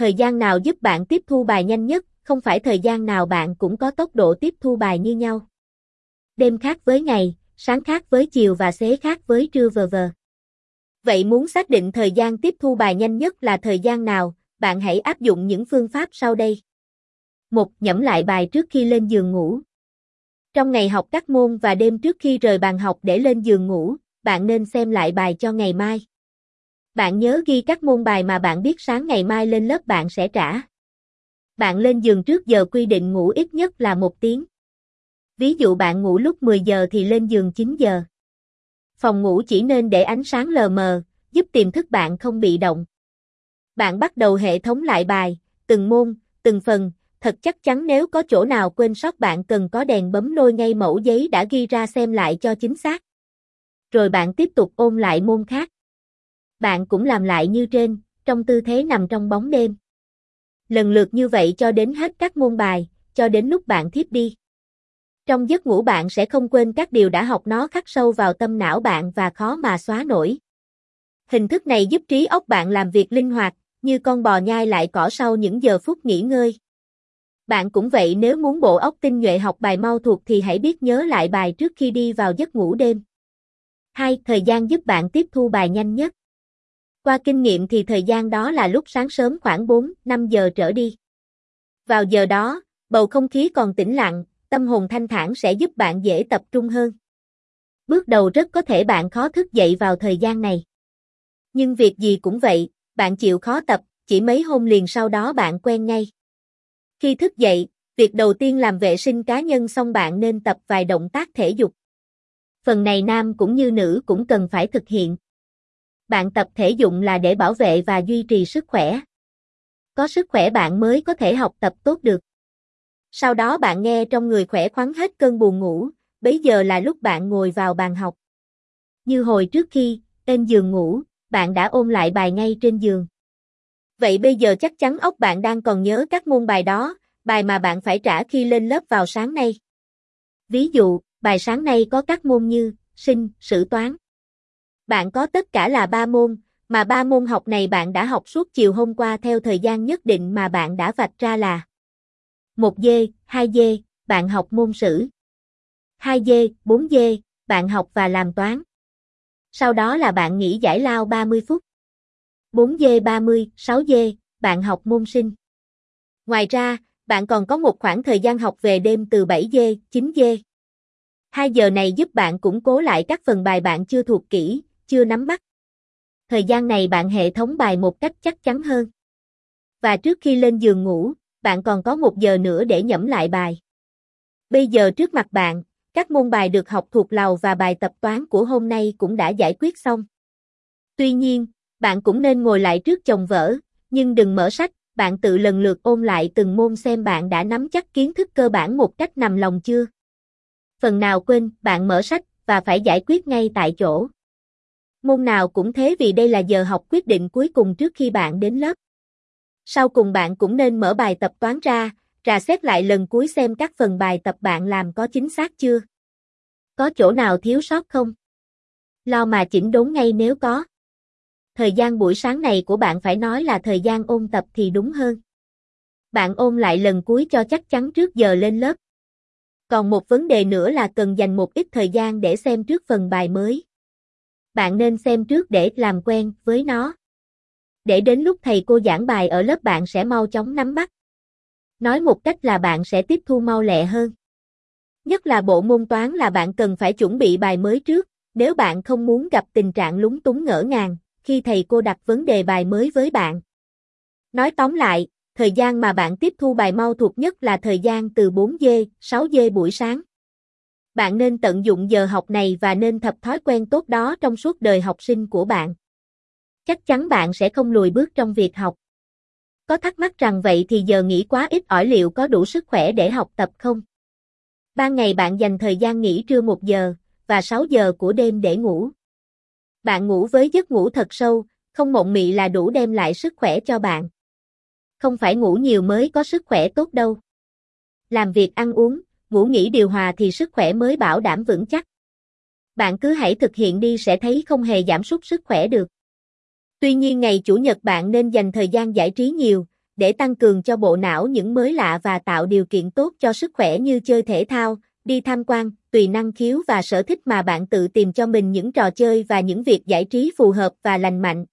thời gian nào giúp bạn tiếp thu bài nhanh nhất, không phải thời gian nào bạn cũng có tốc độ tiếp thu bài như nhau. Đêm khác với ngày, sáng khác với chiều và xế khác với trưa vờ vờ. Vậy muốn xác định thời gian tiếp thu bài nhanh nhất là thời gian nào, bạn hãy áp dụng những phương pháp sau đây. 1. Nhẩm lại bài trước khi lên giường ngủ. Trong ngày học các môn và đêm trước khi rời bàn học để lên giường ngủ, bạn nên xem lại bài cho ngày mai. Bạn nhớ ghi các môn bài mà bạn biết sáng ngày mai lên lớp bạn sẽ trả. Bạn lên giường trước giờ quy định ngủ ít nhất là một tiếng. Ví dụ bạn ngủ lúc 10 giờ thì lên giường 9 giờ. Phòng ngủ chỉ nên để ánh sáng lờ mờ, giúp tiềm thức bạn không bị động. Bạn bắt đầu hệ thống lại bài, từng môn, từng phần, thật chắc chắn nếu có chỗ nào quên sót bạn cần có đèn bấm lôi ngay mẫu giấy đã ghi ra xem lại cho chính xác. Rồi bạn tiếp tục ôn lại môn khác. Bạn cũng làm lại như trên, trong tư thế nằm trong bóng đêm. Lần lượt như vậy cho đến hết các môn bài, cho đến lúc bạn thiếp đi. Trong giấc ngủ bạn sẽ không quên các điều đã học nó khắc sâu vào tâm não bạn và khó mà xóa nổi. Hình thức này giúp trí óc bạn làm việc linh hoạt, như con bò nhai lại cỏ sau những giờ phút nghỉ ngơi. Bạn cũng vậy nếu muốn bộ óc tinh nhuệ học bài mau thuộc thì hãy biết nhớ lại bài trước khi đi vào giấc ngủ đêm. 2. Thời gian giúp bạn tiếp thu bài nhanh nhất. Qua kinh nghiệm thì thời gian đó là lúc sáng sớm khoảng 4, 5 giờ trở đi. Vào giờ đó, bầu không khí còn tĩnh lặng, tâm hồn thanh thản sẽ giúp bạn dễ tập trung hơn. Bước đầu rất có thể bạn khó thức dậy vào thời gian này. Nhưng việc gì cũng vậy, bạn chịu khó tập, chỉ mấy hôm liền sau đó bạn quen ngay. Khi thức dậy, việc đầu tiên làm vệ sinh cá nhân xong bạn nên tập vài động tác thể dục. Phần này nam cũng như nữ cũng cần phải thực hiện. Bạn tập thể dục là để bảo vệ và duy trì sức khỏe. Có sức khỏe bạn mới có thể học tập tốt được. Sau đó bạn nghe trong người khỏe khoắn hết cơn buồn ngủ, bấy giờ là lúc bạn ngồi vào bàn học. Như hồi trước khi, trên giường ngủ, bạn đã ôn lại bài ngay trên giường. Vậy bây giờ chắc chắn óc bạn đang còn nhớ các môn bài đó, bài mà bạn phải trả khi lên lớp vào sáng nay. Ví dụ, bài sáng nay có các môn như sinh, sử toán. Bạn có tất cả là 3 môn, mà ba môn học này bạn đã học suốt chiều hôm qua theo thời gian nhất định mà bạn đã vạch ra là 1D, 2D, bạn học môn sử. 2D, 4D, bạn học và làm toán. Sau đó là bạn nghỉ giải lao 30 phút. 4D 30, 6D, bạn học môn sinh. Ngoài ra, bạn còn có một khoảng thời gian học về đêm từ 7D, 9D. 2 giờ này giúp bạn củng cố lại các phần bài bạn chưa thuộc kỹ, chưa nắm bắt. Thời gian này bạn hệ thống bài một cách chắc chắn hơn. Và trước khi lên giường ngủ, bạn còn có một giờ nữa để nhẩm lại bài. Bây giờ trước mặt bạn, các môn bài được học thuộc lầu và bài tập toán của hôm nay cũng đã giải quyết xong. Tuy nhiên, bạn cũng nên ngồi lại trước chồng vở, nhưng đừng mở sách, bạn tự lần lượt ôn lại từng môn xem bạn đã nắm chắc kiến thức cơ bản một cách nằm lòng chưa. Phần nào quên, bạn mở sách và phải giải quyết ngay tại chỗ. Môn nào cũng thế vì đây là giờ học quyết định cuối cùng trước khi bạn đến lớp. Sau cùng bạn cũng nên mở bài tập toán ra, rà xét lại lần cuối xem các phần bài tập bạn làm có chính xác chưa. Có chỗ nào thiếu sót không? Lo mà chỉnh đốn ngay nếu có. Thời gian buổi sáng này của bạn phải nói là thời gian ôn tập thì đúng hơn. Bạn ôn lại lần cuối cho chắc chắn trước giờ lên lớp. Còn một vấn đề nữa là cần dành một ít thời gian để xem trước phần bài mới. Bạn nên xem trước để làm quen với nó. Để đến lúc thầy cô giảng bài ở lớp bạn sẽ mau chóng nắm bắt. Nói một cách là bạn sẽ tiếp thu mau lẹ hơn. Nhất là bộ môn toán là bạn cần phải chuẩn bị bài mới trước, nếu bạn không muốn gặp tình trạng lúng túng ngỡ ngàng, khi thầy cô đặt vấn đề bài mới với bạn. Nói tóm lại, thời gian mà bạn tiếp thu bài mau thuộc nhất là thời gian từ 4 giờ, 6 giờ buổi sáng. Bạn nên tận dụng giờ học này và nên tập thói quen tốt đó trong suốt đời học sinh của bạn. Chắc chắn bạn sẽ không lùi bước trong việc học. Có thắc mắc rằng vậy thì giờ nghỉ quá ít ỏi liệu có đủ sức khỏe để học tập không? Ban ngày bạn dành thời gian nghỉ trưa 1 giờ, và 6 giờ của đêm để ngủ. Bạn ngủ với giấc ngủ thật sâu, không mộng mị là đủ đem lại sức khỏe cho bạn. Không phải ngủ nhiều mới có sức khỏe tốt đâu. Làm việc ăn uống, ngủ nghỉ điều hòa thì sức khỏe mới bảo đảm vững chắc. Bạn cứ hãy thực hiện đi sẽ thấy không hề giảm sút sức khỏe được. Tuy nhiên ngày Chủ nhật bạn nên dành thời gian giải trí nhiều, để tăng cường cho bộ não những mới lạ và tạo điều kiện tốt cho sức khỏe như chơi thể thao, đi tham quan, tùy năng khiếu và sở thích mà bạn tự tìm cho mình những trò chơi và những việc giải trí phù hợp và lành mạnh.